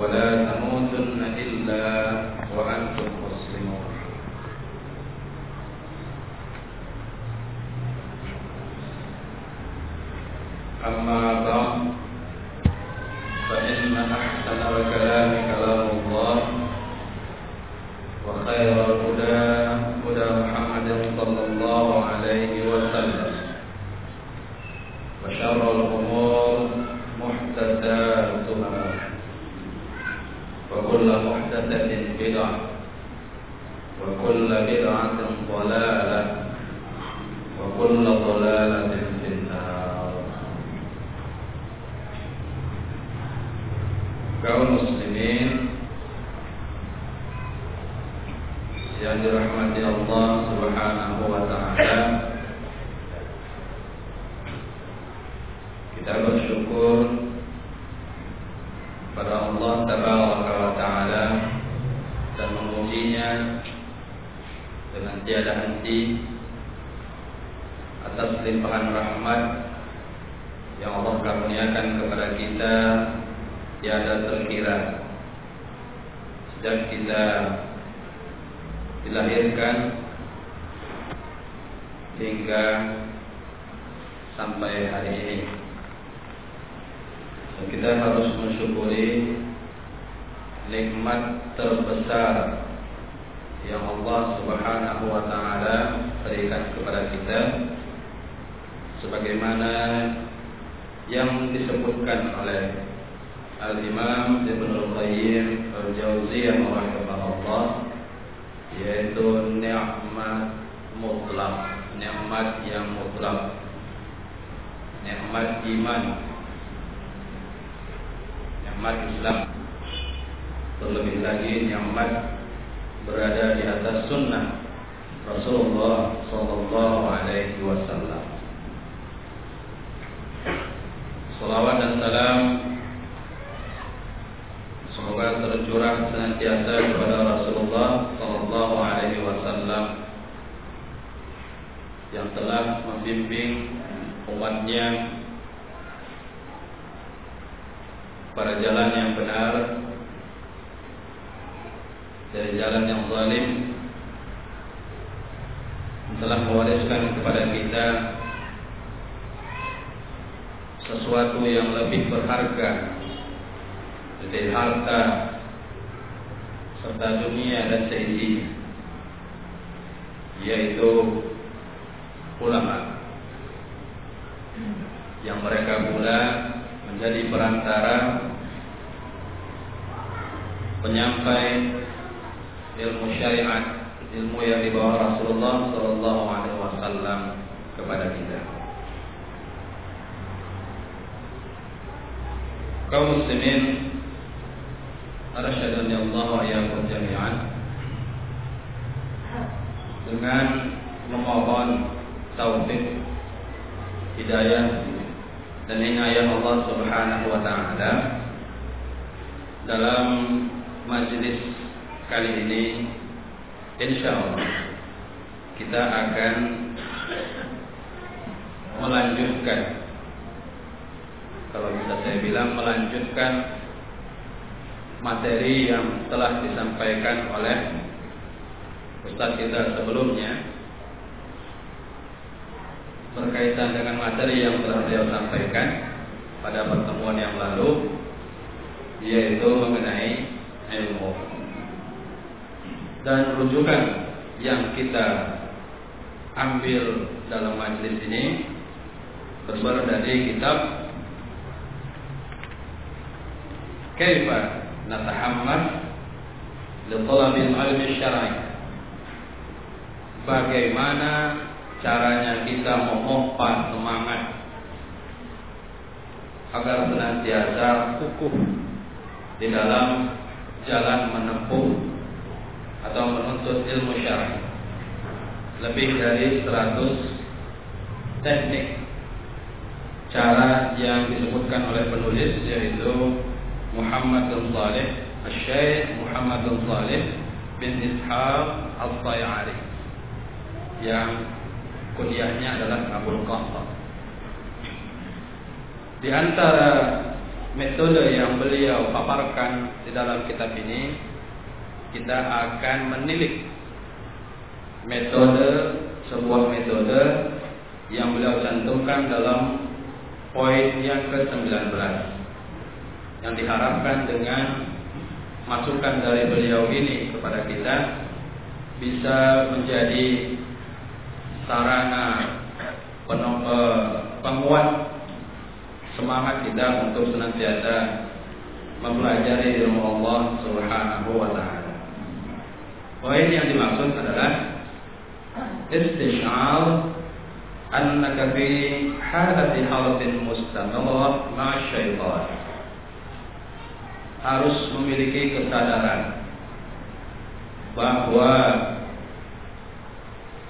ولا تموتن إلا Dan kita harus mensyukuri nikmat terbesar yang Allah Subhanahu wa taala berikan kepada kita sebagaimana yang disebutkan oleh Al-Imam Ibn Al-Qayyim Al-Jauziyah rahimahullah yaitu nikmat mutlak, nikmat yang mutlak, nikmat iman, nikmat Islam, terlebih lagi nikmat berada di atas sunnah Rasulullah Sallallahu Alaihi Wasallam. Salawat dan salam Semoga tercurah senantiasa kepada Rasulullah Sallallahu Alaihi Wasallam yang telah membimbing umatnya pada jalan yang benar dari jalan yang zalim telah mewariskan kepada kita sesuatu yang lebih berharga dari harta serta dunia dan seisinya yaitu ulama yang mereka pula menjadi perantara penyampai ilmu syariat ilmu yang dibawa Rasulullah Sallallahu Alaihi Wasallam kepada kita. Kaum muslimin Arsyadani Allah wa dengan memohon taufik hidayah dan inayah Allah Subhanahu wa taala. Dalam majelis kali ini insya Allah kita akan melanjutkan. Kalau bisa saya bilang melanjutkan materi yang telah disampaikan oleh Ustaz kita sebelumnya berkaitan dengan materi yang telah beliau sampaikan pada pertemuan yang lalu yaitu mengenai ilmu. Dan rujukan yang kita ambil dalam majelis ini bersumber dari kitab Kaifa natahammal li talabil ilmi Bagaimana caranya kita memompa semangat agar senantiasa kukuh di dalam jalan menempuh atau menuntut ilmu syar'i. Lebih dari 100 teknik cara yang disebutkan oleh penulis yaitu Muhammad bin Saleh, Syekh Muhammad bin Saleh bin Ishaq Al-Tayari yang kuliahnya adalah Abu Qasim. Di antara metode yang beliau paparkan di dalam kitab ini, kita akan menilik metode sebuah metode yang beliau cantumkan dalam poin yang ke-19 yang diharapkan dengan masukan dari beliau ini kepada kita bisa menjadi sarana penguat semangat kita untuk senantiasa mempelajari ilmu Allah Subhanahu wa taala. Poin yang dimaksud adalah istishar annaka fi halati halatin mustamirrah ma'a syaitan. Harus memiliki kesadaran bahwa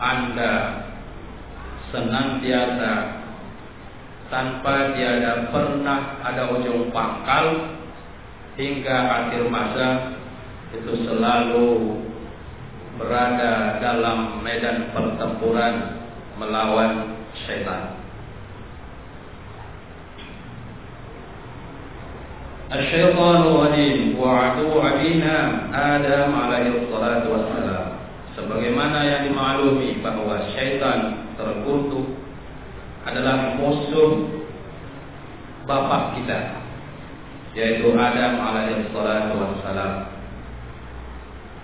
Anda senantiasa tanpa tiada pernah ada ujung pangkal hingga akhir masa itu selalu berada dalam medan pertempuran melawan syaitan. الشيطان الرجيم وعدو أبينا آدم عليه الصلاة والسلام sebagaimana yang dimaklumi bahwa syaitan terkutuk adalah musuh bapak kita yaitu Adam alaihi salatu wassalam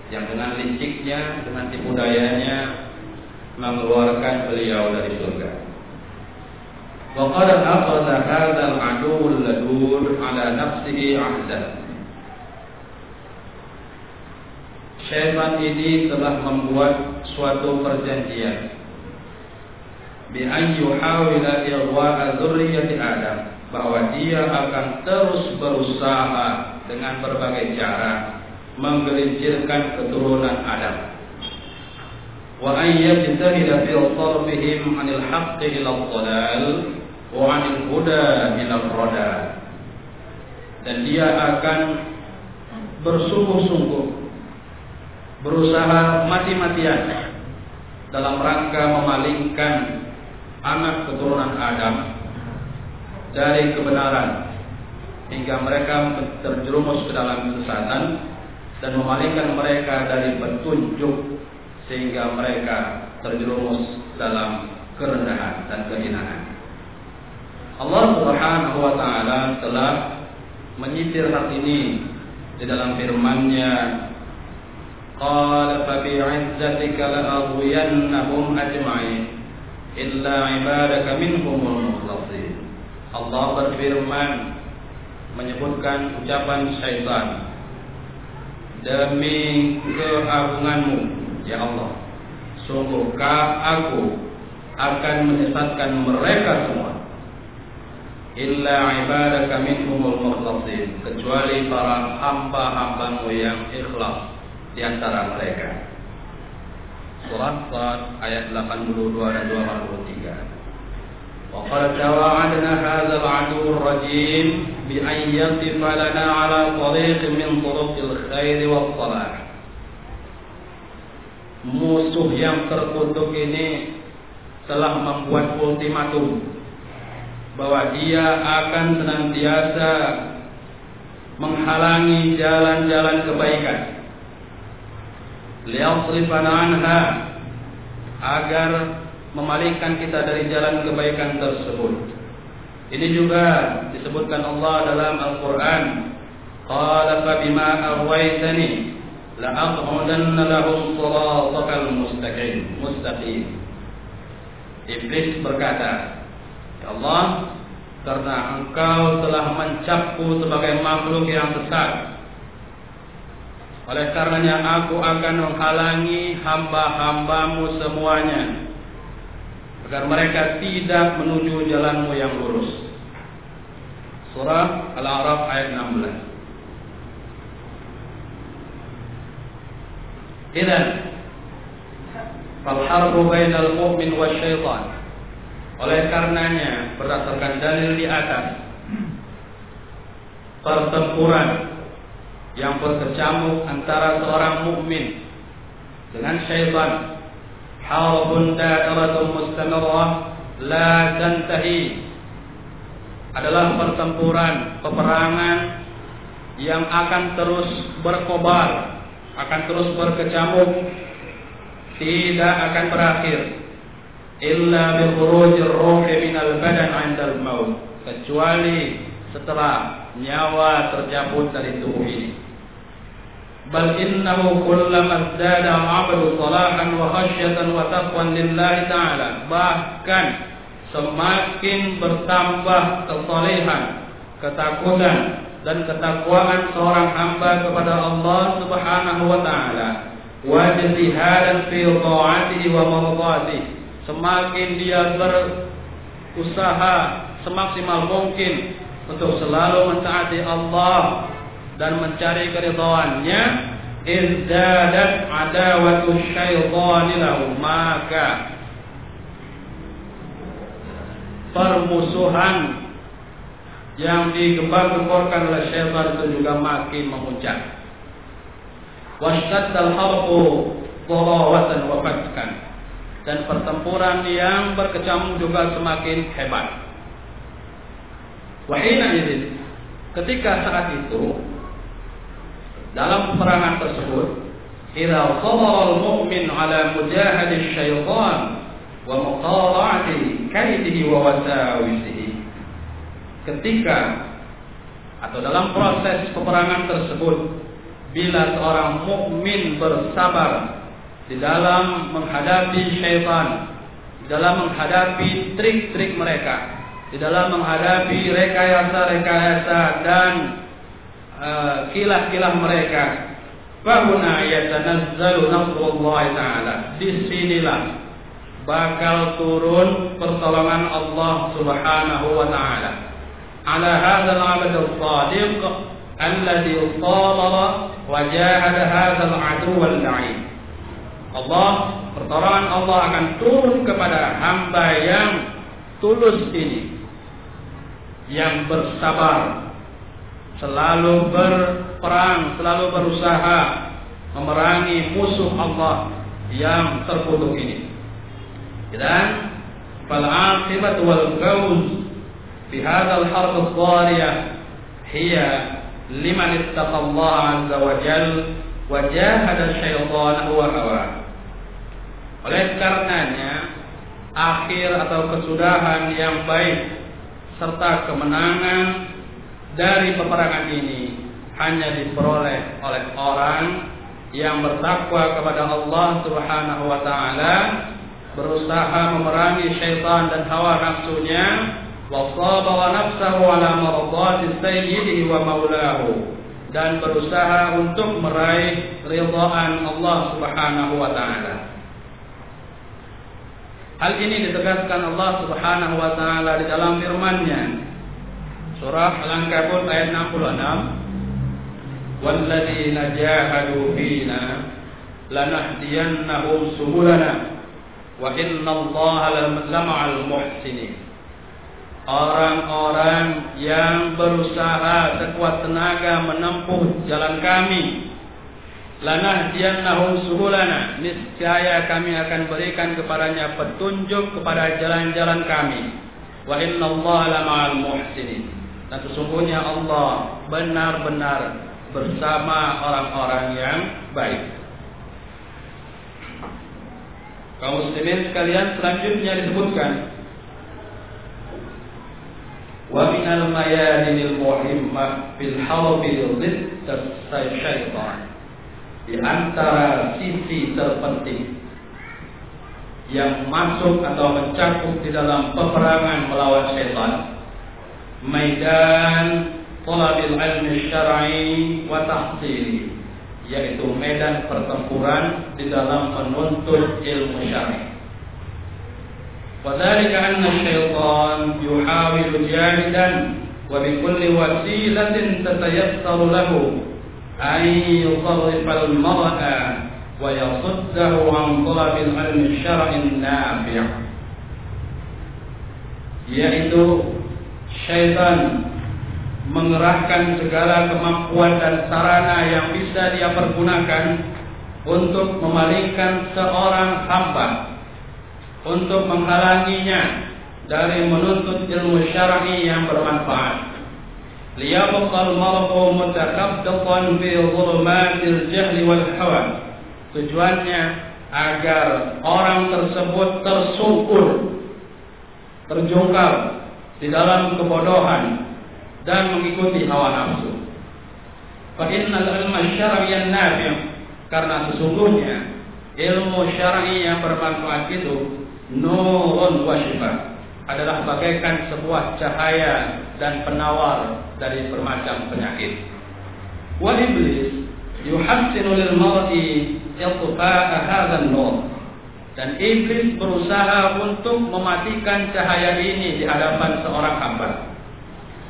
yang dengan liciknya dengan tipu dayanya mengeluarkan beliau dari surga. Wa qad akhadha hadzal aduwwul ladur ala nafsihi ahdan. Syaitan ini telah membuat suatu perjanjian bi an yuhawila irwa'a dzurriyyati Adam. Bahwa dia akan terus berusaha dengan berbagai cara menggelincirkan keturunan Adam. Wa an yajtahida fi tarfihim 'anil haqqi ila dhalal wa 'anil huda ila rada dan dia akan bersungguh-sungguh berusaha mati-matian dalam rangka memalingkan anak keturunan Adam dari kebenaran hingga mereka terjerumus ke dalam kesesatan dan memalingkan mereka dari petunjuk sehingga mereka terjerumus dalam kerendahan dan kehinaan. Allah Subhanahu wa taala telah menyitir hal ini di dalam firman-Nya fa bi'izzatika la'aghwiyannahum ajma'in illa ibadaka minhumul mukhlasin. Allah berfirman menyebutkan ucapan syaitan demi keagunganmu ya Allah sungguhkah aku akan menyesatkan mereka semua illa ibadaka minhumul mukhlasin kecuali para hamba-hambamu yang ikhlas di antara mereka Surat Sad ayat 82 dan 23. Wa qad tawa'adna hadzal aduwwur rajim bi an yaqif lana ala tariq min turuqil khair was salah. Musuh yang terkutuk ini telah membuat ultimatum bahwa dia akan senantiasa menghalangi jalan-jalan kebaikan liyasrifana anha agar memalingkan kita dari jalan kebaikan tersebut. Ini juga disebutkan Allah dalam Al-Qur'an. Qala fa bima aghwaytani la aq'udanna lahum siratal mustaqim. Mustaqim. Iblis berkata, "Ya Allah, karena Engkau telah mencapku sebagai makhluk yang sesat, oleh karenanya aku akan menghalangi hamba-hambamu semuanya agar mereka tidak menuju jalanmu yang lurus. Surah Al-A'raf ayat 16. Idan Fal-harbu bainal mu'min wa syaitan Oleh karenanya Berdasarkan dalil di atas Pertempuran yang berkecamuk antara seorang mukmin dengan syaitan harbun da'iratun mustamirrah la tantahi adalah pertempuran, peperangan yang akan terus berkobar, akan terus berkecamuk, tidak akan berakhir. Illa bi khurujir ruhi minal badan 'indal maut, kecuali setelah nyawa tercabut dari tubuh ini. Kullama izdada 'abdu salahan wa khasyatan wa taqwan lillahi ta'ala. Bahkan semakin bertambah kesalehan, ketakutan dan ketakwaan seorang hamba kepada Allah Subhanahu wa taala wa jihadan fi ta'atihi wa mardatihi semakin dia berusaha semaksimal mungkin untuk selalu mentaati Allah dan mencari keridhaannya izdadat adawatu syaitani lahu maka permusuhan yang digembar-gemborkan oleh syaitan itu juga makin memuncak. Wasyaddal harbu dharawatan wa fatkan. Dan pertempuran yang berkecamuk juga semakin hebat. Wahina ini ketika saat itu dalam peperangan tersebut, idza sabara al-mu'min ala mujahadi syaitan wa muqara'ati kaidihi wa wasawisihi. Ketika atau dalam proses peperangan tersebut bila seorang mukmin bersabar di dalam menghadapi syaitan di dalam menghadapi trik-trik mereka di dalam menghadapi rekayasa-rekayasa dan uh, kilah-kilah mereka. Fahuna yatanazzalu nasrullah ta'ala. Di sinilah bakal turun pertolongan Allah Subhanahu wa taala. Ala hadzal 'abd as-sadiq alladhi sabara wa jahada hadzal 'adu wal la'in Allah pertolongan Allah akan turun kepada hamba yang tulus ini. Yang bersabar selalu berperang, selalu berusaha memerangi musuh Allah yang terkutuk ini. Dan fal aqibat wal fawz fi hadzal harb adh-dhariyah hiya liman ittaqallaha 'azza wa jal wa jahada syaitana wa hawa. Oleh karenanya akhir atau kesudahan yang baik serta kemenangan dari peperangan ini hanya diperoleh oleh orang yang bertakwa kepada Allah Subhanahu wa taala berusaha memerangi syaitan dan hawa nafsunya wa nafsahu ala mardati sayyidihi wa maulahu dan berusaha untuk meraih ridhaan Allah Subhanahu wa taala. Hal ini ditegaskan Allah Subhanahu wa taala di dalam firman-Nya. Surah Al-Ankabut ayat 66. Walladzina jahadu fina lanahdiyannahum subulana Wa inna Allah lama'al muhsinin. Orang-orang yang berusaha sekuat tenaga menempuh jalan kami. Lanah diannahum subulana. Niscaya kami akan berikan kepadanya petunjuk kepada jalan-jalan kami. Wa inna Allah lama'al muhsinin. Dan sesungguhnya Allah benar-benar bersama orang-orang yang baik. Kaum muslimin sekalian selanjutnya disebutkan wa minal mayadinil muhimmah fil harbi dhidd syaitan di antara sisi terpenting yang masuk atau mencakup di dalam peperangan melawan syaitan maidan talabil ilmi syar'i wa tahsili yaitu medan pertempuran di dalam menuntut ilmu syar'i. وذلك أن الشيطان يحاول جاهدا وبكل وسيلة تتيسر له أن يصرف المرء ويصده عن طلب العلم الشرعي النافع yaitu syaitan mengerahkan segala kemampuan dan sarana yang bisa dia pergunakan untuk memalingkan seorang hamba untuk menghalanginya dari menuntut ilmu syar'i yang bermanfaat. Mar'u mutakabbitan fi dhulumatil jahli wal hawa. Tujuannya agar orang tersebut tersungkur, terjungkal di dalam kebodohan dan mengikuti hawa nafsu. Fa ilma syar'iyyan nafi' karena sesungguhnya ilmu syar'i yang bermanfaat itu nurun wa shifa adalah bagaikan sebuah cahaya dan penawar dari bermacam penyakit. Wa iblis yuhassinu lil mar'i iltifa'a hadzal nur. Dan iblis berusaha untuk mematikan cahaya ini di hadapan seorang hamba.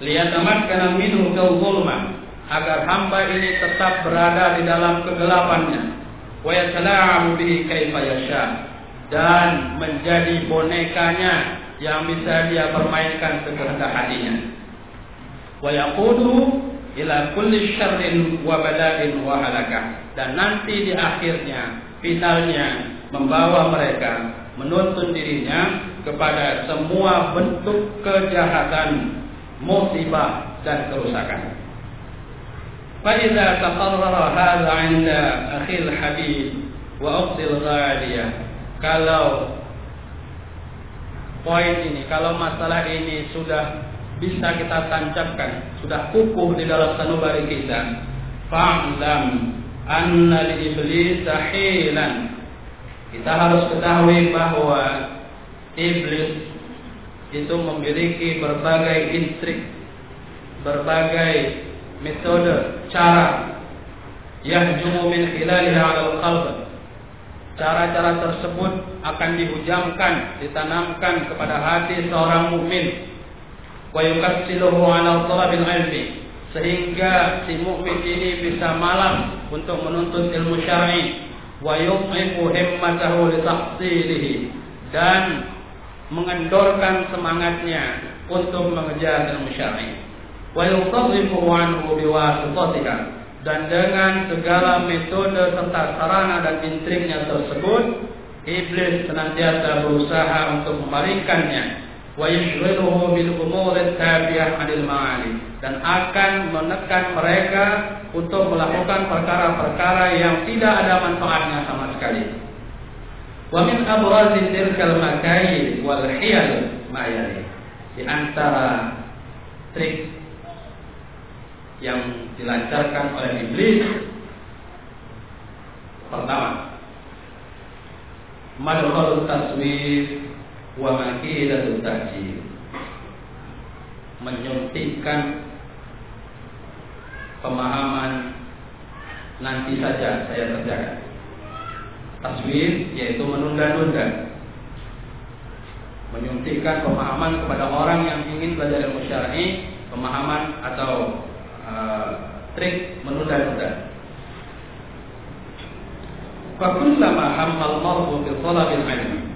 Liyatamakkana minhu fil zulmah agar hamba ini tetap berada di dalam kegelapannya. Wa yatala'amu bihi dan menjadi bonekanya yang bisa dia permainkan sekehendak hatinya. Wa yaqudu ila kulli syarrin wa bala'in wa halakah. Dan nanti di akhirnya, finalnya membawa mereka menuntun dirinya kepada semua bentuk kejahatan, musibah dan kerusakan. فإذا تقرر هذا عند أخي الحبيب وأختي الغالية kalau poin ini, kalau masalah ini sudah bisa kita tancapkan, sudah kukuh di dalam sanubari kita, fa'lam anna li iblis hilan. kita harus ketahui bahwa iblis itu memiliki berbagai intrik, berbagai metode, cara yang min khilaliha 'ala al-qalb Cara-cara tersebut akan dihujamkan, ditanamkan kepada hati seorang mukmin. Wa ilmi sehingga si mukmin ini bisa malas untuk menuntut ilmu syar'i wa yuqifu himmatahu li dan mengendorkan semangatnya untuk mengejar ilmu syar'i wa yutadhifu anhu biwasitatiha dan dengan segala metode serta sarana dan intriknya tersebut iblis senantiasa berusaha untuk memalingkannya ma'ani dan akan menekan mereka untuk melakukan perkara-perkara yang tidak ada manfaatnya sama sekali. Wa min abrazin tilkal makayid wal hiyal ma di antara trik yang dilancarkan oleh iblis pertama madkhul taswif wa makidatul ta'jil menyuntikkan pemahaman nanti saja saya kerjakan taswif yaitu menunda-nunda menyuntikkan pemahaman kepada orang yang ingin belajar ilmu syar'i pemahaman atau uh, trik menunda-nunda. Fakullama hammal mar'u bi talabil ilm.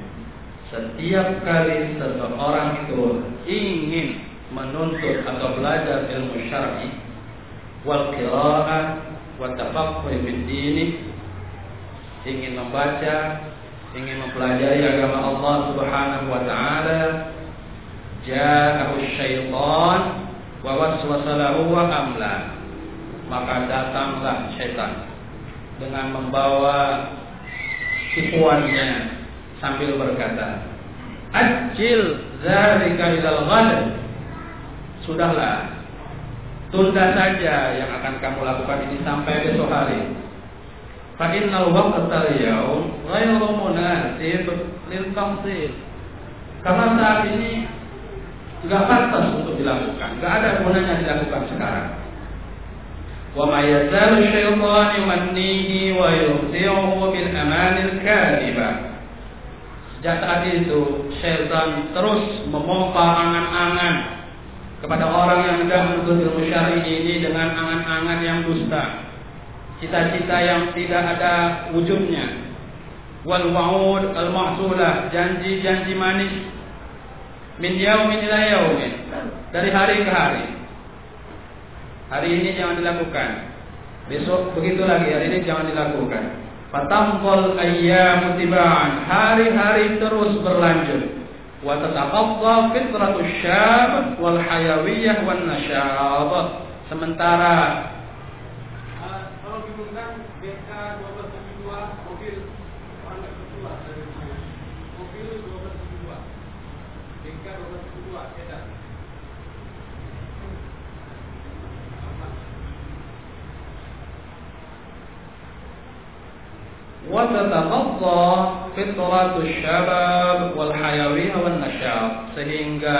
Setiap kali seseorang itu ingin menuntut atau belajar ilmu syar'i wal qira'ah wa tafaqquh dini ingin membaca, ingin mempelajari agama Allah Subhanahu wa taala, ja'ahu syaitan wa waswasalahu wa amla. Maka datanglah syaitan dengan membawa tipuannya sambil berkata ajil zalika ilal ghad sudahlah tunda saja yang akan kamu lakukan ini sampai besok hari fa innal waqta al-yawm ghayru munasib lil tafsil karena saat ini nggak pantas untuk dilakukan, nggak ada gunanya dilakukan sekarang. Wa ma yazalu syaitan yumannihi wa yuhti'uhu bil amanil kadhiba. Sejak saat itu syaitan terus memompa angan-angan kepada orang yang hendak menuntut ilmu syar'i ini dengan angan-angan yang dusta. Cita-cita yang tidak ada wujudnya. Wal wa'ud al-mahsulah, janji-janji manis. Min yaumin ila yaumin. Dari hari ke hari. Hari ini jangan dilakukan. Besok begitu lagi hari ini jangan dilakukan fatamqal ayyamu tibaan. Hari-hari terus berlanjut. Wa fitratus syab wal hayawiyah wan nasyab. Sementara kalau diundang BK 1272 mobil orang kedua dari mobil 1272 BK 1272 edan wal sehingga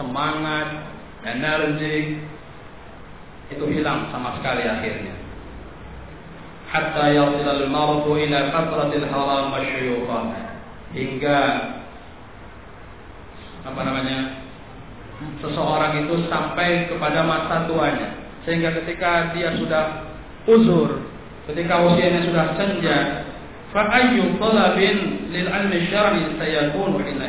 semangat, energi itu hilang sama sekali akhirnya. Hatta yasil al-mardu ila fatratil haram masyuyukhan. Hingga apa namanya? Seseorang itu sampai kepada masa tuanya. Sehingga ketika dia sudah uzur, ketika usianya sudah senja, fa ayyu talabin lil ilmi syar'i sayakunu hina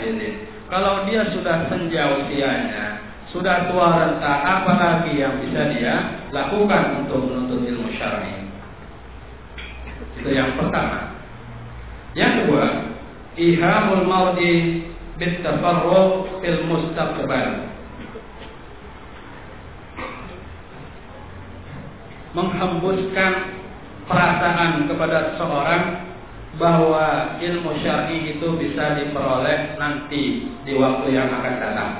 Kalau dia sudah senja usianya, sudah tua renta, apa lagi yang bisa dia lakukan untuk menuntut ilmu syar'i? Itu yang pertama. Yang kedua, ihamul mar'i bitafarruq fil mustaqbal. Menghembuskan perasaan kepada seorang bahwa ilmu syar'i itu bisa diperoleh nanti di waktu yang akan datang.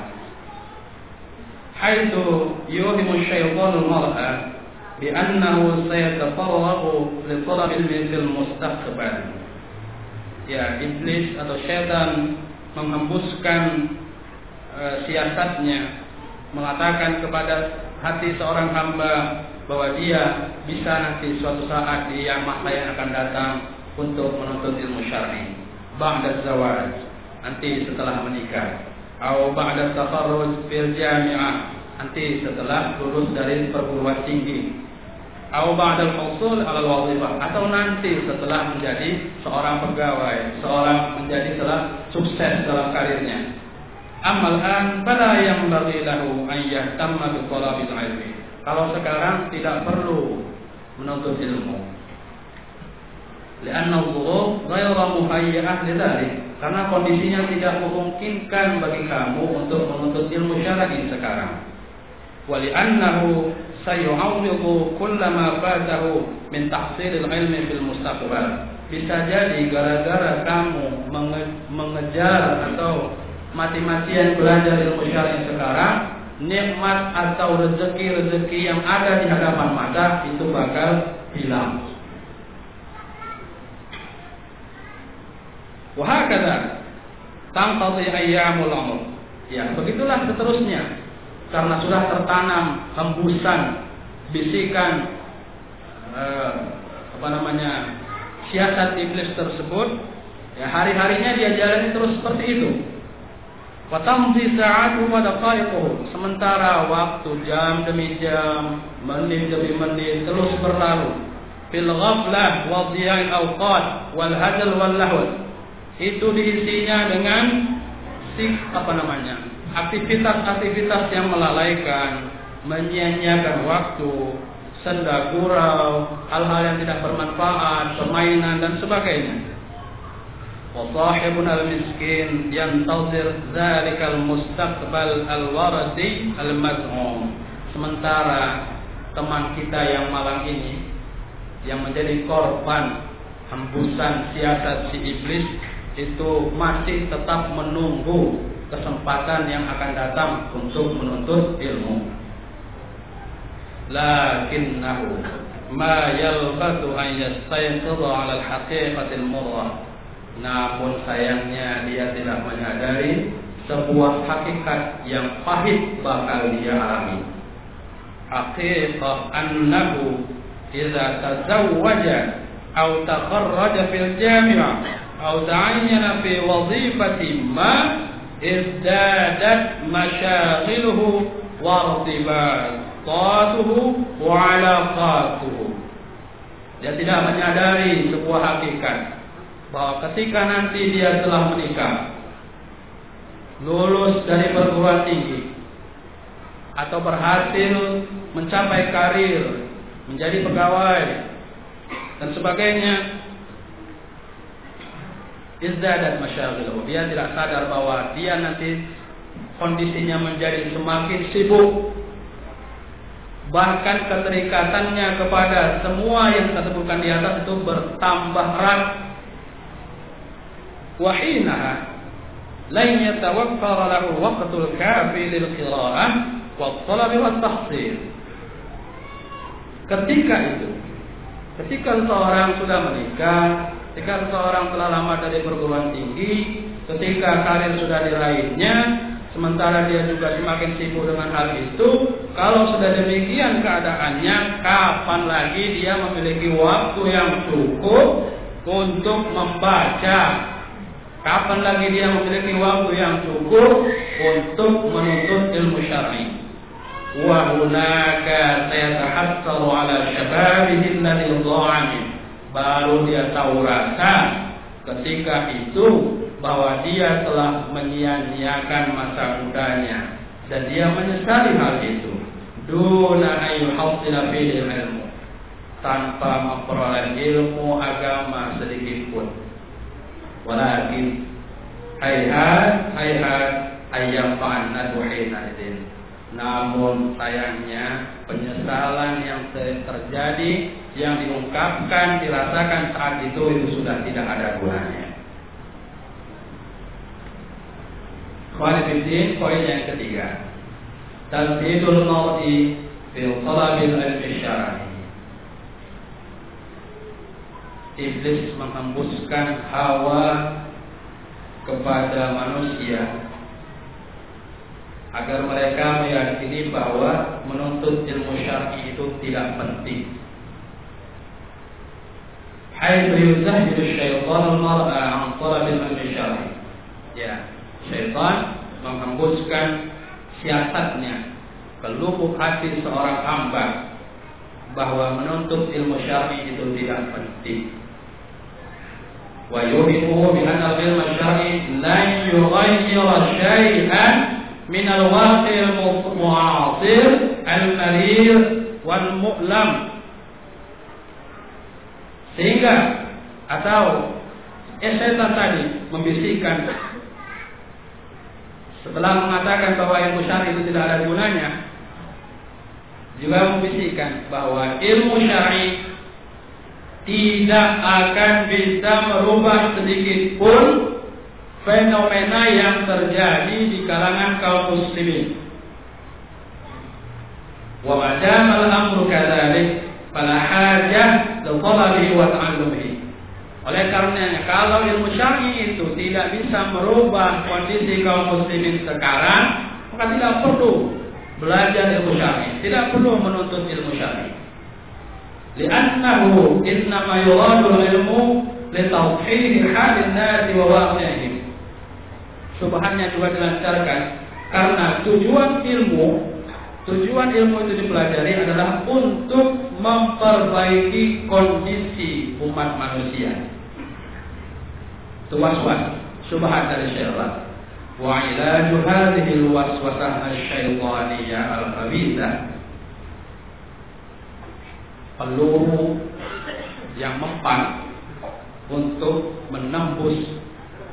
Haitu yuhimu syaitanu mar'a bi annahu sayatafarrahu li talab ilmi fil mustaqbal. Ya, iblis atau syaitan menghembuskan e, siasatnya mengatakan kepada hati seorang hamba bahwa dia bisa nanti suatu saat di yang masa yang akan datang untuk menuntut ilmu syar'i. Ba'da zawaj nanti setelah menikah. Atau ba'da tafarruj fil jami'ah. Nanti setelah lulus dari perguruan tinggi. Atau ba'dal husul ala wazifah. Atau nanti setelah menjadi seorang pegawai, seorang menjadi setelah sukses dalam karirnya. Amal an fala yang bagi lahu ayyah tamma bi talabil ilmi. Kalau sekarang tidak perlu menuntut ilmu. Lianna dhuhur ghayra muhayyah li dhalik. Karena kondisinya tidak memungkinkan bagi kamu untuk menuntut ilmu syar'i sekarang. Waliannahu sayu'awwidu kullama fatahu min tahsilil ilmi fil mustaqbal. Bisa jadi gara-gara kamu mengejar atau mati-matian belajar ilmu syar'i sekarang nikmat atau rezeki-rezeki yang ada di hadapan mata itu bakal hilang. Wahakada tangqadi ayyamul umur. Ya, begitulah seterusnya karena sudah tertanam hembusan bisikan eh, apa namanya siasat iblis tersebut ya hari-harinya dia jalani terus seperti itu Watamdi sa'atu wa daqaiquhu sementara waktu jam demi jam menit demi menit terus berlalu. Fil ghaflah wa dhiya'i awqat wal wal lahw itu diisinya dengan sik apa namanya aktivitas-aktivitas yang melalaikan, menyia-nyiakan waktu, senda gurau, hal-hal yang tidak bermanfaat, permainan dan sebagainya. Wasahibun al-miskin yantazir zalikal mustaqbal al-warasi al-maz'um. Sementara teman kita yang malang ini yang menjadi korban hembusan siasat si iblis itu masih tetap menunggu kesempatan yang akan datang untuk menuntut ilmu. Lakinnahu ma yalbatu an yastayqidha 'ala al-haqiqatil murrah. Namun sayangnya dia tidak menyadari sebuah hakikat yang pahit bakal dia alami. Haqiqah annahu idza tazawwaja aw takharraja fil jami'ah aw ta'ayyana fi wazifati ma ازدادت مشاغله وارتباطاته وعلاقاته dia tidak menyadari sebuah hakikat bahwa ketika nanti dia telah menikah lulus dari perguruan tinggi atau berhasil mencapai karir menjadi pegawai dan sebagainya izdadat masyaghiluhu. Dia tidak sadar bahwa dia nanti kondisinya menjadi semakin sibuk bahkan keterikatannya kepada semua yang kita sebutkan di atas itu bertambah erat waqtul kafi lil qira'ah wa talab wa tahsil ketika itu ketika seorang sudah menikah ketika seorang telah lama dari perguruan tinggi ketika karir sudah diraihnya Sementara dia juga semakin sibuk dengan hal itu. Kalau sudah demikian keadaannya, kapan lagi dia memiliki waktu yang cukup untuk membaca? Kapan lagi dia memiliki waktu yang cukup untuk menuntut ilmu syar'i? Wa hunaka sayatahassaru ala syababihi alladhi Baru dia tahu rasa ketika itu bahwa dia telah menyia-nyiakan masa mudanya. Dan dia menyesali hal itu. Duna ayyuhassila fihi ilmu. Tanpa memperoleh ilmu agama sedikit pun walakin hayhat hayhat ayam fa'annatu hina idin namun sayangnya penyesalan yang terjadi yang diungkapkan dirasakan saat itu itu sudah tidak ada gunanya. Khawanifiddin poin yang ketiga. Tazhidul mar'i Fil talabil ilmi syar'i Iblis menghembuskan hawa kepada manusia agar mereka meyakini bahwa menuntut ilmu syar'i itu tidak penting. Haitsu yuzahidu syaitan al-mar'a an ilmi syar'i. Ya, Syaitan menghembuskan siasatnya ke lubuk hati seorang hamba bahwa menuntut ilmu syar'i itu tidak penting. Anna ilmu syar'i lan yughayyira syai'an min al-waqi' al-mu'asir al-marir wal mu'lam. Sehingga atau setan tadi membisikkan setelah mengatakan bahwa ilmu syar'i itu tidak ada gunanya, juga membisikkan bahwa ilmu syar'i tidak akan bisa merubah sedikit pun fenomena yang terjadi di kalangan kaum muslimin. Wa madama al-amru kadzalik fala hajah li wa ta'allumihi. Oleh karenanya kalau ilmu syar'i itu tidak bisa merubah kondisi kaum muslimin sekarang, maka tidak perlu belajar ilmu syar'i, tidak perlu menuntut ilmu syar'i. Innama yuradu ilmu litawhid halin nasi wa waqi'ihim. Subhannya juga dilancarkan karena tujuan ilmu Tujuan ilmu itu dipelajari adalah untuk memperbaiki kondisi umat manusia. Itu waswas subhan dari syaitan wa ilaju hadhihi alwaswasah asyaitaniyah al-khabithah peluru yang mempan untuk menembus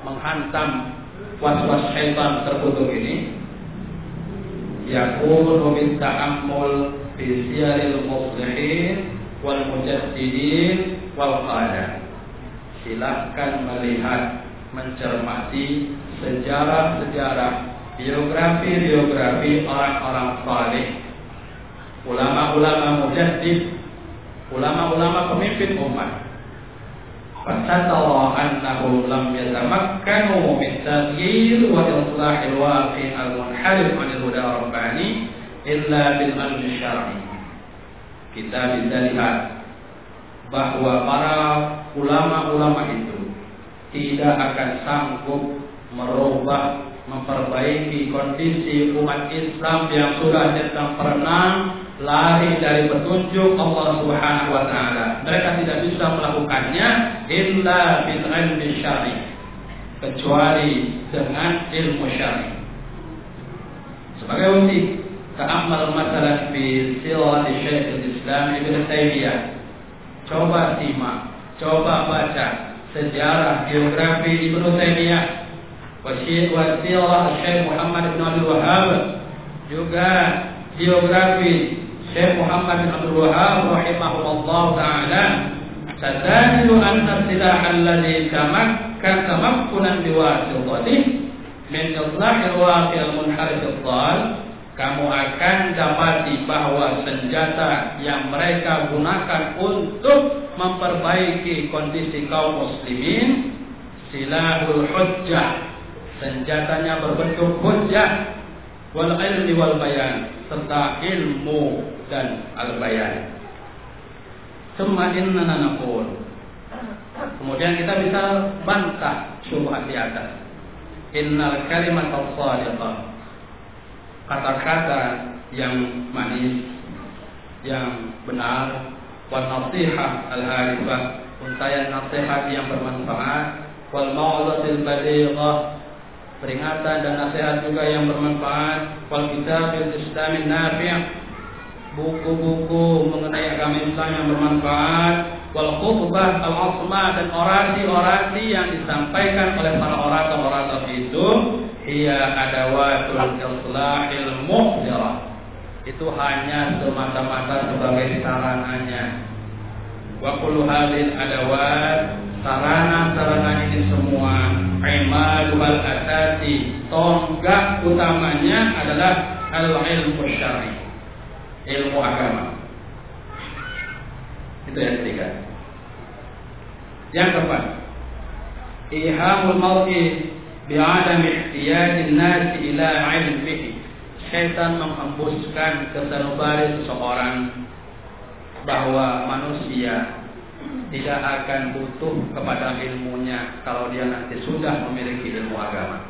menghantam was-was syaitan terkutuk ini. Yakunu min ta'ammul fi siyaril muslihin wal mujaddidin wal qadah silahkan melihat, mencermati sejarah-sejarah, biografi-biografi orang-orang saleh, ulama-ulama mujaddid, ulama-ulama pemimpin umat. Fatatara annahu lam yatamakkanu min taghyir wa islah al-waqi' al-munharif 'an al-huda rabbani illa bil amr syar'i. Kita bisa lihat bahwa para ulama-ulama itu tidak akan sanggup merubah memperbaiki kondisi umat Islam yang sudah tidak pernah lari dari petunjuk Allah Subhanahu taala. Mereka tidak bisa melakukannya illa bil ilmi syar'i kecuali dengan ilmu syar'i. Sebagai uji, ta'ammal masalah fi sirat Syekh Islam Ibn Taimiyah Coba simak, coba baca sejarah geografi Ibnu Taimiyah wasirah Syekh Muhammad bin Abdul Wahab juga geografi Syekh Muhammad bin Abdul Wahab rahimahullah taala tadalu anna silah alladhi tamakkan tamakkunan biwasitati min islahil waqil munharif dhal kamu akan dapati bahwa senjata yang mereka gunakan untuk memperbaiki kondisi kaum muslimin. Silahul hujjah senjatanya berbentuk hujjah. Wal ilmi wal bayan serta ilmu dan al bayan semua inna naqul kemudian kita bisa bantah syubhat di atas. Innal kalimat as-sadiqah kata-kata yang manis, yang benar, wal nasihat al harifah, untayan nasihat yang bermanfaat, wal mau'zatil balighah, peringatan dan nasihat juga yang bermanfaat, wal kitabil islamin nafi' buku-buku mengenai agama Islam yang bermanfaat, wal khutbah al asma dan orasi-orasi yang disampaikan oleh para orator-orator itu hiya adawatul islahil muhdirah itu hanya semata-mata sebagai sarananya. Wa kullu hadhil adawat sarana-sarana ini semua imadul asasi tonggak utamanya adalah al ilmu syar'i ilmu agama itu yang ketiga yang keempat ihamul mauti bi'adam ihtiyajin nasi ila ilmihi. Syaitan menghembuskan kesanubari seseorang bahwa manusia tidak akan butuh kepada ilmunya kalau dia nanti sudah memiliki ilmu agama.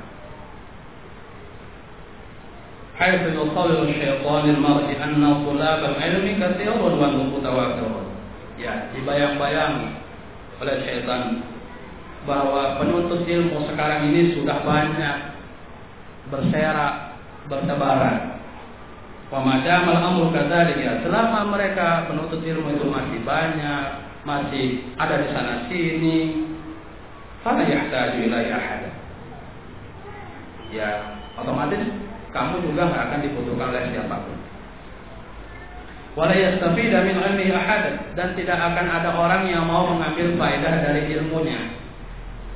حيث يصور الشيطان المرء أن طلاب العلم كثير ومتواتر ya dibayang-bayang oleh syaitan bahwa penuntut ilmu sekarang ini sudah banyak berserak, bertebaran. Pemadam al-amru ya. Selama mereka penuntut ilmu itu masih banyak, masih ada di sana sini, fala yahtaju ila ahad. Ya, otomatis kamu juga nggak akan dibutuhkan oleh siapa pun. Wala yastafida min ilmi ahad dan tidak akan ada orang yang mau mengambil faedah dari ilmunya.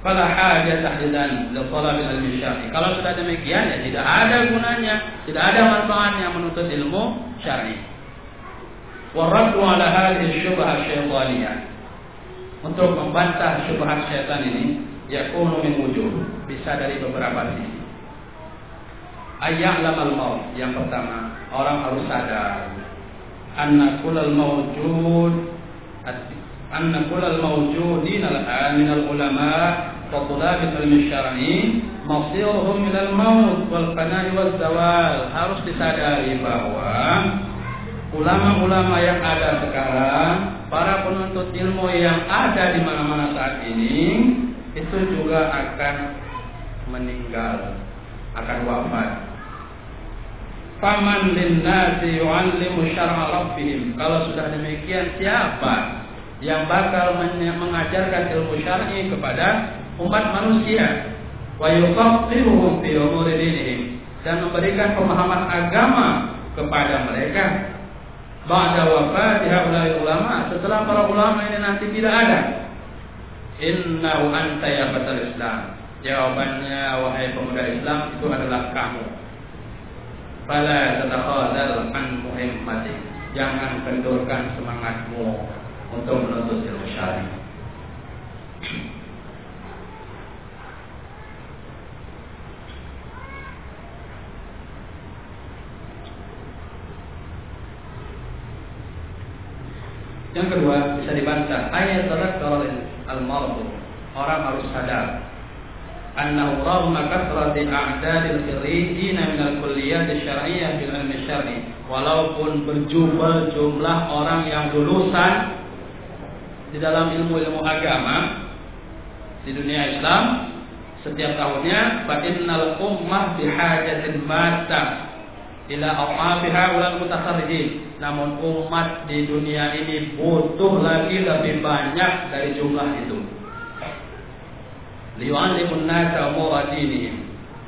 Fala hajat idzan li talabil ilmi. Kalau sudah demikian ya tidak ada gunanya, tidak ada manfaatnya menuntut ilmu syar'i. Wa raddu ala hadhihi syubhah syaitaniyah. Untuk membantah syubhat syaitan ini yakunu min wujuh, bisa dari beberapa sisi ayah lamal maut. Yang pertama, orang harus sadar. Anna kullal mawjud anna kullal mawjudin al-an min al-ulama wa tulab ilmi syar'i masiruhum ila al-maut wal fana'i wal zawal. Harus disadari bahwa ulama-ulama yang ada sekarang para penuntut ilmu yang ada di mana-mana saat ini itu juga akan meninggal akan wafat. Faman linnasi yu'allimu syar'a rabbihim. Kalau sudah demikian siapa yang bakal mengajarkan ilmu syar'i kepada umat manusia? Wa yufaqihuhum fi umuri dinihim. Dan memberikan pemahaman agama kepada mereka. Ba'da haulai ulama setelah para ulama ini nanti tidak ada. Innahu anta ya batal islam jawabannya wahai pemuda Islam itu adalah kamu. Fala tatakhadal an muhimmati. Jangan kendurkan semangatmu untuk menuntut ilmu syar'i. Yang kedua bisa dibantah ayat tadzakkar al-mardu. Orang harus sadar annahu rahma kathrati a'dadil khirijina min al-kulliyat syar'iyyah bil. Walaupun berjumlah jumlah orang yang lulusan di dalam ilmu-ilmu agama di dunia Islam setiap tahunnya fa ummah bihajatin mata ila aqabiha ulal mutakharrijin. Namun umat di dunia ini butuh lagi lebih banyak dari jumlah itu. Liyu'allimun nasa umur dinihim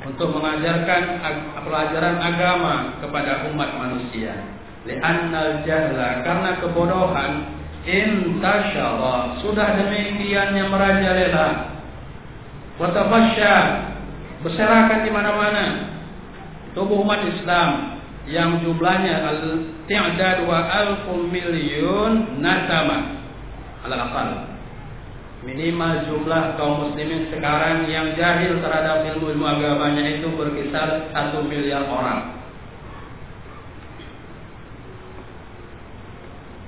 untuk mengajarkan pelajaran agama kepada umat manusia. Li'annal jahla karena kebodohan intasyara sudah demikian yang merajalela. Wa tafasya berserakan di mana-mana. Tubuh umat Islam yang jumlahnya al-ti'dad wa alfu milyun nasama ala aqal minimal jumlah kaum muslimin sekarang yang jahil terhadap ilmu-ilmu agamanya itu berkisar satu miliar orang.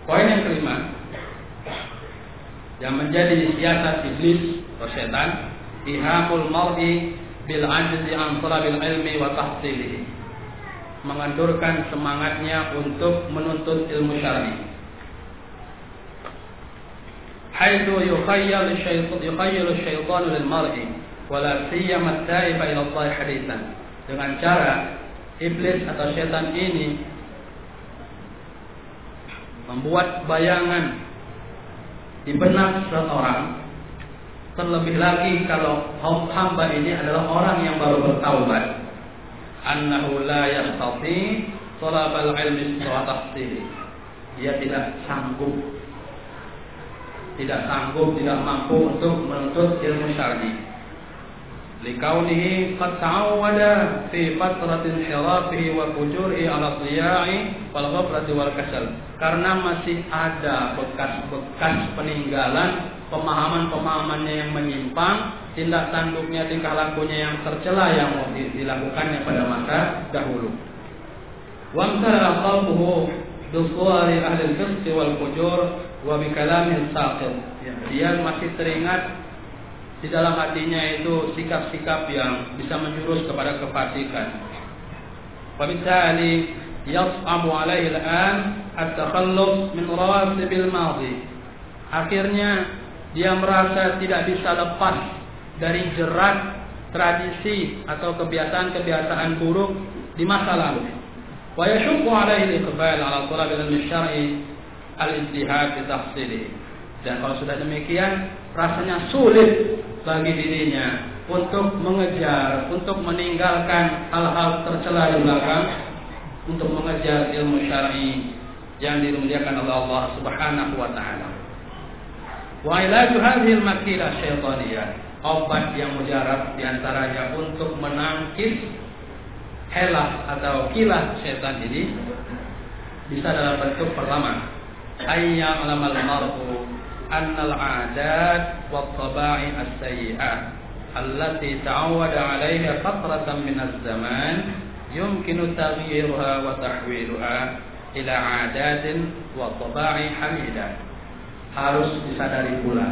Poin yang kelima yang menjadi siasat iblis atau setan ihamul mar'i bil ajzi an talabil ilmi wa tahsilihi mengendurkan semangatnya untuk menuntut ilmu syar'i. Syaitan yukhayyal syaitan lil mar'i wala siyama taiba ila Allah haditsan. Dengan cara iblis atau setan ini membuat bayangan di benak seseorang terlebih lagi kalau hamba ini adalah orang yang baru bertaubat annahu la yastati talab al-ilmi wa tahsil. Dia tidak sanggup tidak sanggup, tidak mampu untuk menuntut ilmu syar'i. Likaunihi qad ta'awwada fi fatratin hirafihi wa fujurihi ala dhiya'i wal ghaflati wal kasal. Karena masih ada bekas-bekas peninggalan pemahaman-pemahamannya yang menyimpang, tindak tanduknya, tingkah lakunya yang tercela yang dilakukannya pada masa dahulu. Wamtala qalbuhu dusuari ahli al wal fujur wa bi kalamin saqil. Ya, dia masih teringat di dalam hatinya itu sikap-sikap yang bisa menjurus kepada kefasikan. Wabitali yas'abu alaihi al-an at-takhallus min rawasibil madhi. Akhirnya dia merasa tidak bisa lepas dari jerat tradisi atau kebiasaan-kebiasaan buruk di masa lalu. Wa yashqu alaihi al-iqbal ala talab al-syar'i al-ijtihad fi tahsilihi. Dan kalau sudah demikian, rasanya sulit bagi dirinya untuk mengejar, untuk meninggalkan hal-hal tercela di belakang, untuk mengejar ilmu syar'i yang dimuliakan oleh Allah Subhanahu wa taala. Wa ilaju hadhil makilah syaitaniyah Obat yang mujarab di antaranya untuk menangkis helah atau kilah setan ini bisa dalam bentuk pertama ayya alamal mar'u annal adat wa tabai as-sayyi'ah allati ta'awwada 'alayha fatratan min az-zaman yumkinu taghyiruha wa harus disadari pula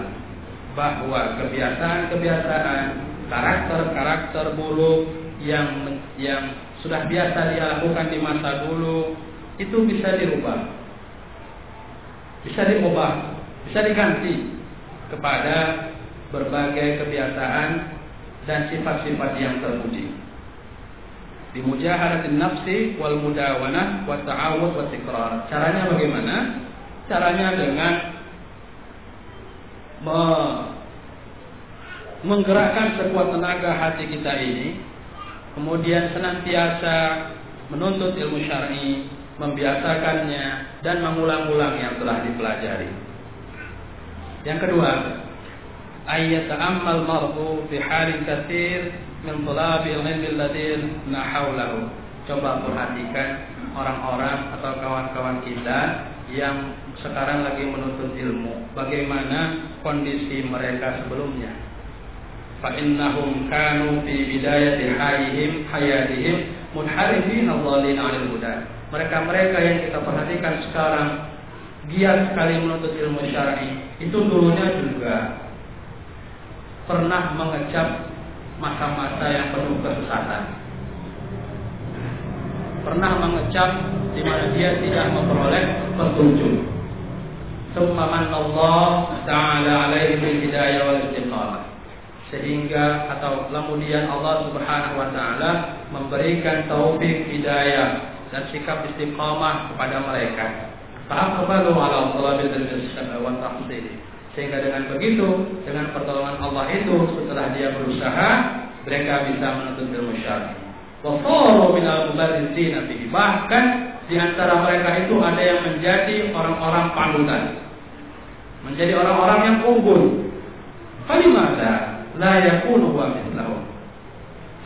bahwa kebiasaan-kebiasaan karakter-karakter buruk yang yang sudah biasa dia lakukan di masa dulu itu bisa dirubah bisa diubah bisa diganti kepada berbagai kebiasaan dan sifat-sifat yang terpuji. Di mujahadatin nafsi wal mudawanah wa ta'awud wa tikrar caranya bagaimana? Caranya dengan menggerakkan sekuat tenaga hati kita ini, kemudian senantiasa menuntut ilmu syar'i, membiasakannya dan mengulang-ulang yang telah dipelajari. Yang kedua, ayat ta'ammal mar'u fi halin katsir min thalabil ilmi alladhi nahawlahu. Coba perhatikan orang-orang atau kawan-kawan kita yang sekarang lagi menuntut ilmu. Bagaimana kondisi mereka sebelumnya? Fa innahum kanu fi bidayati hayihim hayatihim munharifin dhalin 'anil huda. Mereka-mereka yang kita perhatikan sekarang giat sekali menuntut ilmu syar'i, itu dulunya juga pernah mengecap masa-masa yang penuh kesesatan. Pernah mengecap di mana dia tidak memperoleh petunjuk. Summa Allah ta'ala alaihi bil hidayah wal istiqamah. Sehingga atau kemudian Allah Subhanahu wa taala memberikan taufik hidayah dan sikap istiqamah kepada mereka. Fa'aqbalu ala talabil ilmi wa tahsil. Sehingga dengan begitu, dengan pertolongan Allah itu setelah dia berusaha, mereka bisa menuntut ilmu syar'i. Wa minal Bahkan di antara mereka itu ada yang menjadi orang-orang panutan. Menjadi orang-orang yang unggul. Falimada la yakunu wa mislahum.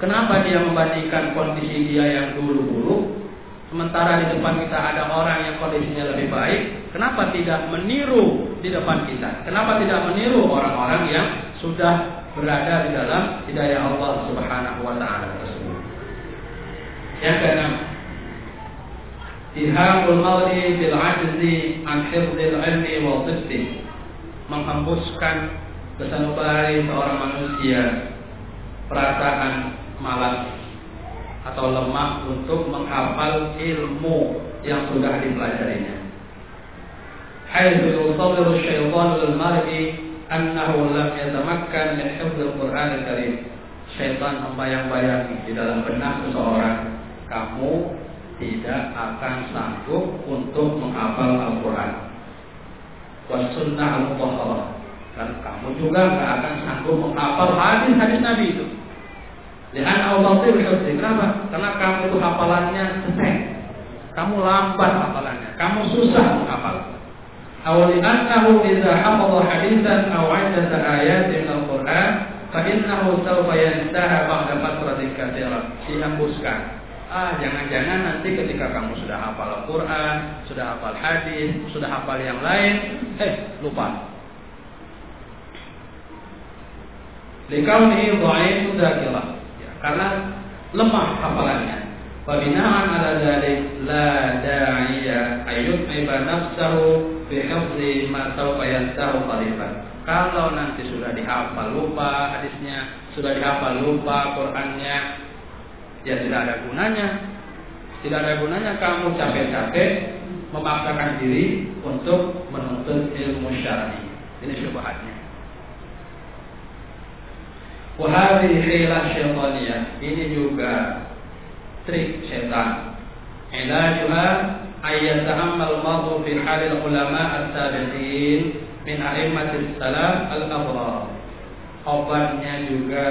Kenapa dia membandingkan kondisi dia yang dulu buruk Sementara di depan kita ada orang yang kondisinya lebih baik, kenapa tidak meniru di depan kita? Kenapa tidak meniru orang-orang yang sudah berada di dalam hidayah Allah Subhanahu wa taala tersebut? Yang keenam, Ihamul mali bil ajzi an hifdzil ilmi wa dhibti. Menghembuskan kesanubari seorang manusia perasaan malas atau lemah untuk menghafal ilmu yang sudah dipelajarinya. Yusawiru syaitan lil mar'i annahu lam yatamakkan min hifdzil Qur'an al-Karim. Syaitan membayang-bayangi di dalam benak seseorang, kamu tidak akan sanggup untuk menghafal Al-Quran. Was sunnah al-mutahharah. Dan kamu juga tidak akan sanggup menghafal hadis-hadis Nabi itu. Dengan Allah itu Kenapa? Karena kamu itu hafalannya cetek. Kamu lambat hafalannya. Kamu susah menghafal. Awali annahu idza hafadha haditsan aw 'addata ayatin al-Qur'an fa innahu sawfa yantaha ba'da fatratin katsira. Dihembuskan. Ah, jangan-jangan nanti ketika kamu sudah hafal Al-Quran, sudah hafal hadis, sudah hafal yang lain, eh lupa. Likaunihi dhaif dzakirah karena lemah hafalannya. Wabinaan ala dzalik la da'iya ayyut'iba nafsahu fi hifdzi ma sawfa yantahu qariban. Kalau nanti sudah dihafal lupa hadisnya, sudah dihafal lupa Qur'annya, ya tidak ada gunanya. Tidak ada gunanya kamu capek-capek memaksakan diri untuk menuntut ilmu syar'i. Ini syubhatnya. Wahai hilah syaitaniyah Ini juga trik syaitan. Ilajuha ayat ta'ammal madu fi halil ulama as-sabiqin min a'immatis salaf al-abrar. Obatnya juga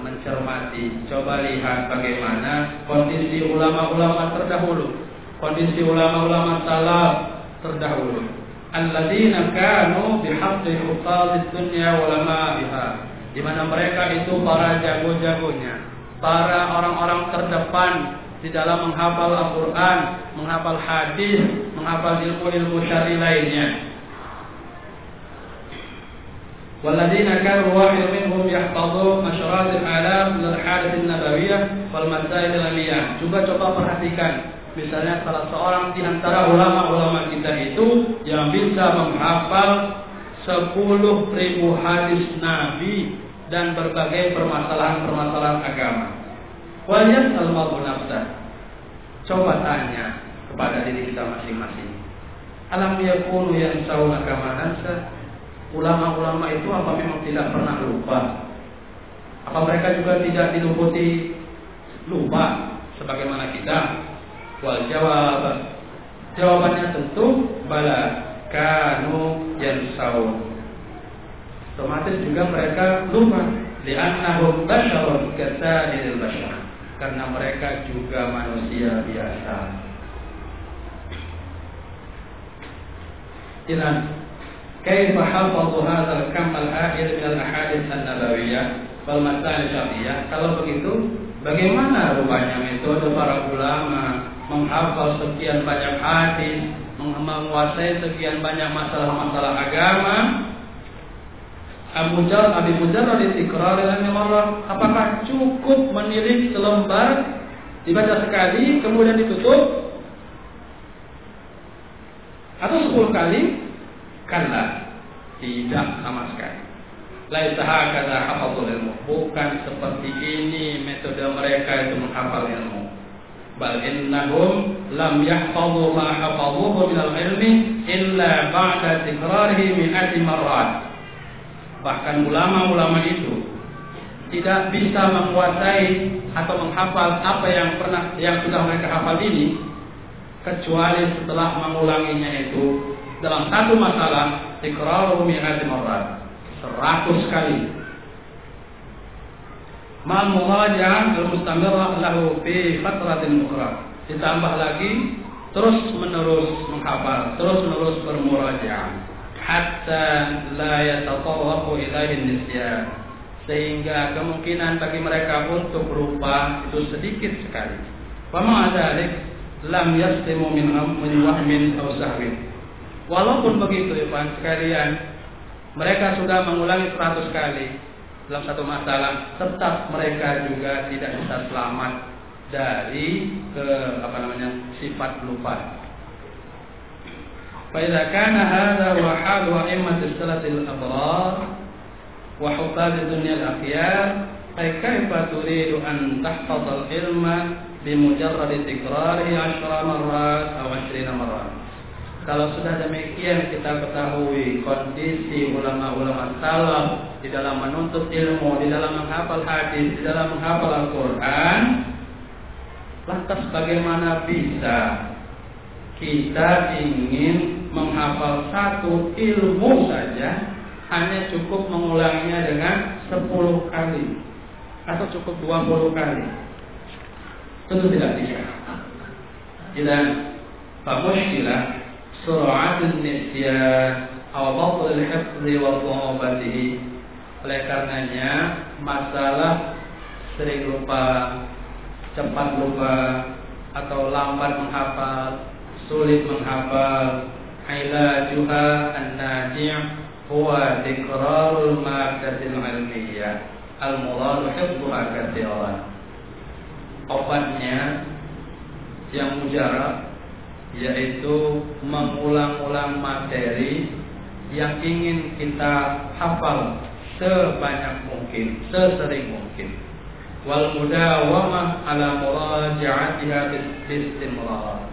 mencermati, coba lihat bagaimana kondisi ulama-ulama terdahulu, kondisi ulama-ulama salaf terdahulu. Alladzina kanu bihaqqi huffaz dunya ulama biha di mana mereka itu para jago-jagonya, para orang-orang terdepan di dalam menghafal Al-Quran, menghafal hadis, menghafal ilmu-ilmu syari lainnya. والذين كانوا واحد منهم يحفظون عشرات الآلاف من الحادث النبوية والمسائل العلمية. Coba coba perhatikan Misalnya salah seorang di antara ulama-ulama kita itu yang bisa menghafal sepuluh ribu hadis Nabi dan berbagai permasalahan-permasalahan agama. Wajib al nafsah. Coba tanya kepada diri kita masing-masing. Alam yakunu yang sauna kama Ulama-ulama itu apa memang tidak pernah lupa? Apa mereka juga tidak diluputi lupa sebagaimana kita? Wal jawab Jawabannya tentu bala kanu yang otomatis juga mereka lupa li'annahum basyarun kasairil basyar karena mereka juga manusia biasa Idan كيف حفظوا هذا الكم الآخر من الأحاديث النبوية والمسائل الشرعية kalau begitu bagaimana rupanya metode para ulama menghafal sekian banyak hadis menguasai sekian banyak masalah-masalah agama Abu Jar, Abi Mujarrad dengan marrah. Apakah cukup menilik selembar dibaca sekali kemudian ditutup atau sepuluh kali? Karena tidak sama sekali. Laisa hakadha hafadzul ilmu. Bukan seperti ini metode mereka itu menghafal ilmu. Bal innahum lam yahfadhu ma hafadhuhu min al-ilmi illa ba'da tikrarihi mi'ati marrat bahkan ulama-ulama itu tidak bisa menguasai atau menghafal apa yang pernah yang sudah mereka hafal ini kecuali setelah mengulanginya itu dalam satu masalah tikraruhu mi'ati marrat. 100 kali. Ma'al muraja'ah al-mustamirrah lahu fi fatratin ukhra. Ditambah lagi terus menerus menghafal, terus menerus bermurajaah hatta la yatatawwaqu ilaihi nisyan sehingga kemungkinan bagi mereka untuk lupa itu sedikit sekali. Fama dzalik lam yaslimu min min wahmin aw sahwin. Walaupun begitu ya sekalian, mereka sudah mengulangi 100 kali dalam satu masalah, tetap mereka juga tidak bisa selamat dari ke apa namanya sifat lupa. فإذا كان هذا هو حال أئمة السلف الأبرار وحفاظ الدنيا الأخيار فكيف تريد أن تحفظ العلم بمجرد تكراره عشر مرات أو عشرين مرات Kalau sudah demikian kita ketahui kondisi ulama-ulama salaf di dalam menuntut ilmu, di dalam menghafal hadis, di dalam menghafal Al-Quran, lantas bagaimana bisa kita ingin menghafal satu ilmu saja hanya cukup mengulanginya dengan 10 kali atau cukup 20 kali. Tentu tidak bisa. Dan famushkilah sur'atun nisyan aw batul hifzi wa dhawabatihi oleh karenanya masalah sering lupa cepat lupa atau lambat menghafal sulit menghafal ilajuha an-naji' huwa tikrarul madatil ilmiyah al-muradu hifdhuha kathiran obatnya yang mujarab yaitu mengulang-ulang materi yang ingin kita hafal sebanyak mungkin, sesering mungkin. Wal mudawamah ala muraja'atiha bistimrar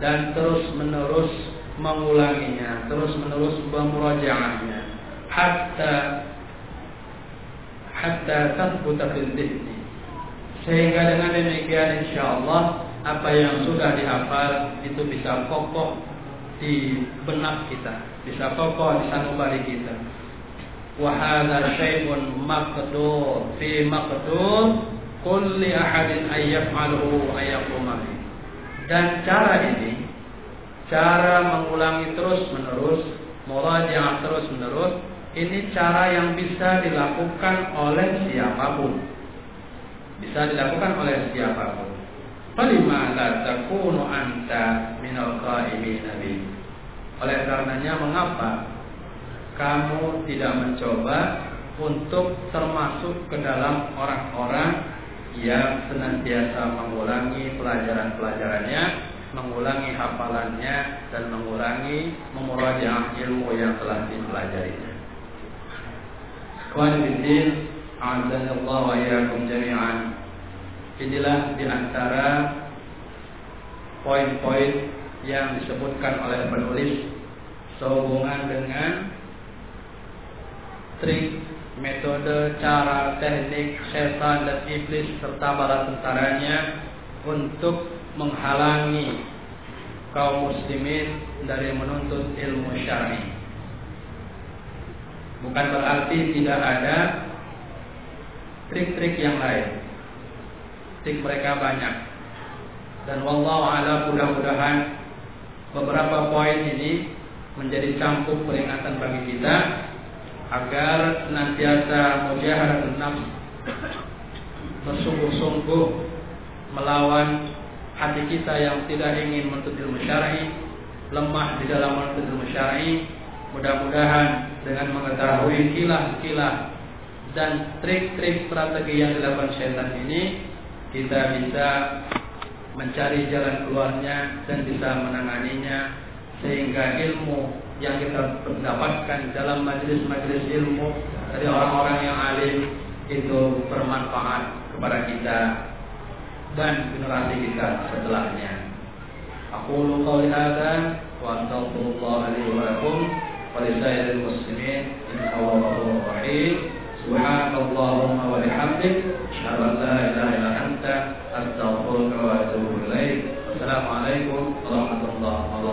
dan terus menerus mengulanginya, terus menerus memurajaahnya hatta hatta tathbuta fil. Sehingga dengan demikian insyaallah apa yang sudah dihafal itu bisa kokoh di benak kita, bisa kokoh di sanubari kita. Wa hadza syai'un maqdur fi maqdur kulli ahadin ayyaf'aluhu ayyaquma dan cara ini, cara mengulangi terus menerus, murajaah terus menerus, ini cara yang bisa dilakukan oleh siapa pun. Bisa dilakukan oleh siapa pun. Falima takunu anta minal nabi. Oleh karenanya mengapa kamu tidak mencoba untuk termasuk ke dalam orang-orang yang senantiasa mengulangi pelajaran-pelajarannya, mengulangi hafalannya dan mengulangi memurajaah ilmu yang telah dipelajarinya. Ikhwan fillah, a'adzanallahu wa iyyakum jami'an. Inilah di antara poin-poin yang disebutkan oleh penulis sehubungan dengan trik metode, cara, teknik setan dan iblis serta bala tentaranya untuk menghalangi kaum muslimin dari menuntut ilmu syar'i. Bukan berarti tidak ada trik-trik yang lain. Trik mereka banyak. Dan wallahu ala mudah-mudahan beberapa poin ini menjadi campur peringatan bagi kita agar senantiasa mujahadatun nafs bersungguh-sungguh melawan hati kita yang tidak ingin menuntut ilmu syar'i, lemah di dalam menuntut ilmu syar'i. Mudah-mudahan dengan mengetahui kilah-kilah dan trik-trik strategi yang dilakukan syaitan ini kita bisa mencari jalan keluarnya dan bisa menanganinya sehingga ilmu yang kita dapatkan dalam majelis-majelis ilmu dari orang-orang yang alim itu bermanfaat kepada kita dan generasi kita setelahnya. Aku lukau lihada wa astaghfirullah li wa lakum wa lisaidil muslimin rahim. Subhanallahumma wa bihamdik, asyhadu ilah ilah wa atubu ilaik. Assalamualaikum warahmatullahi wabarakatuh.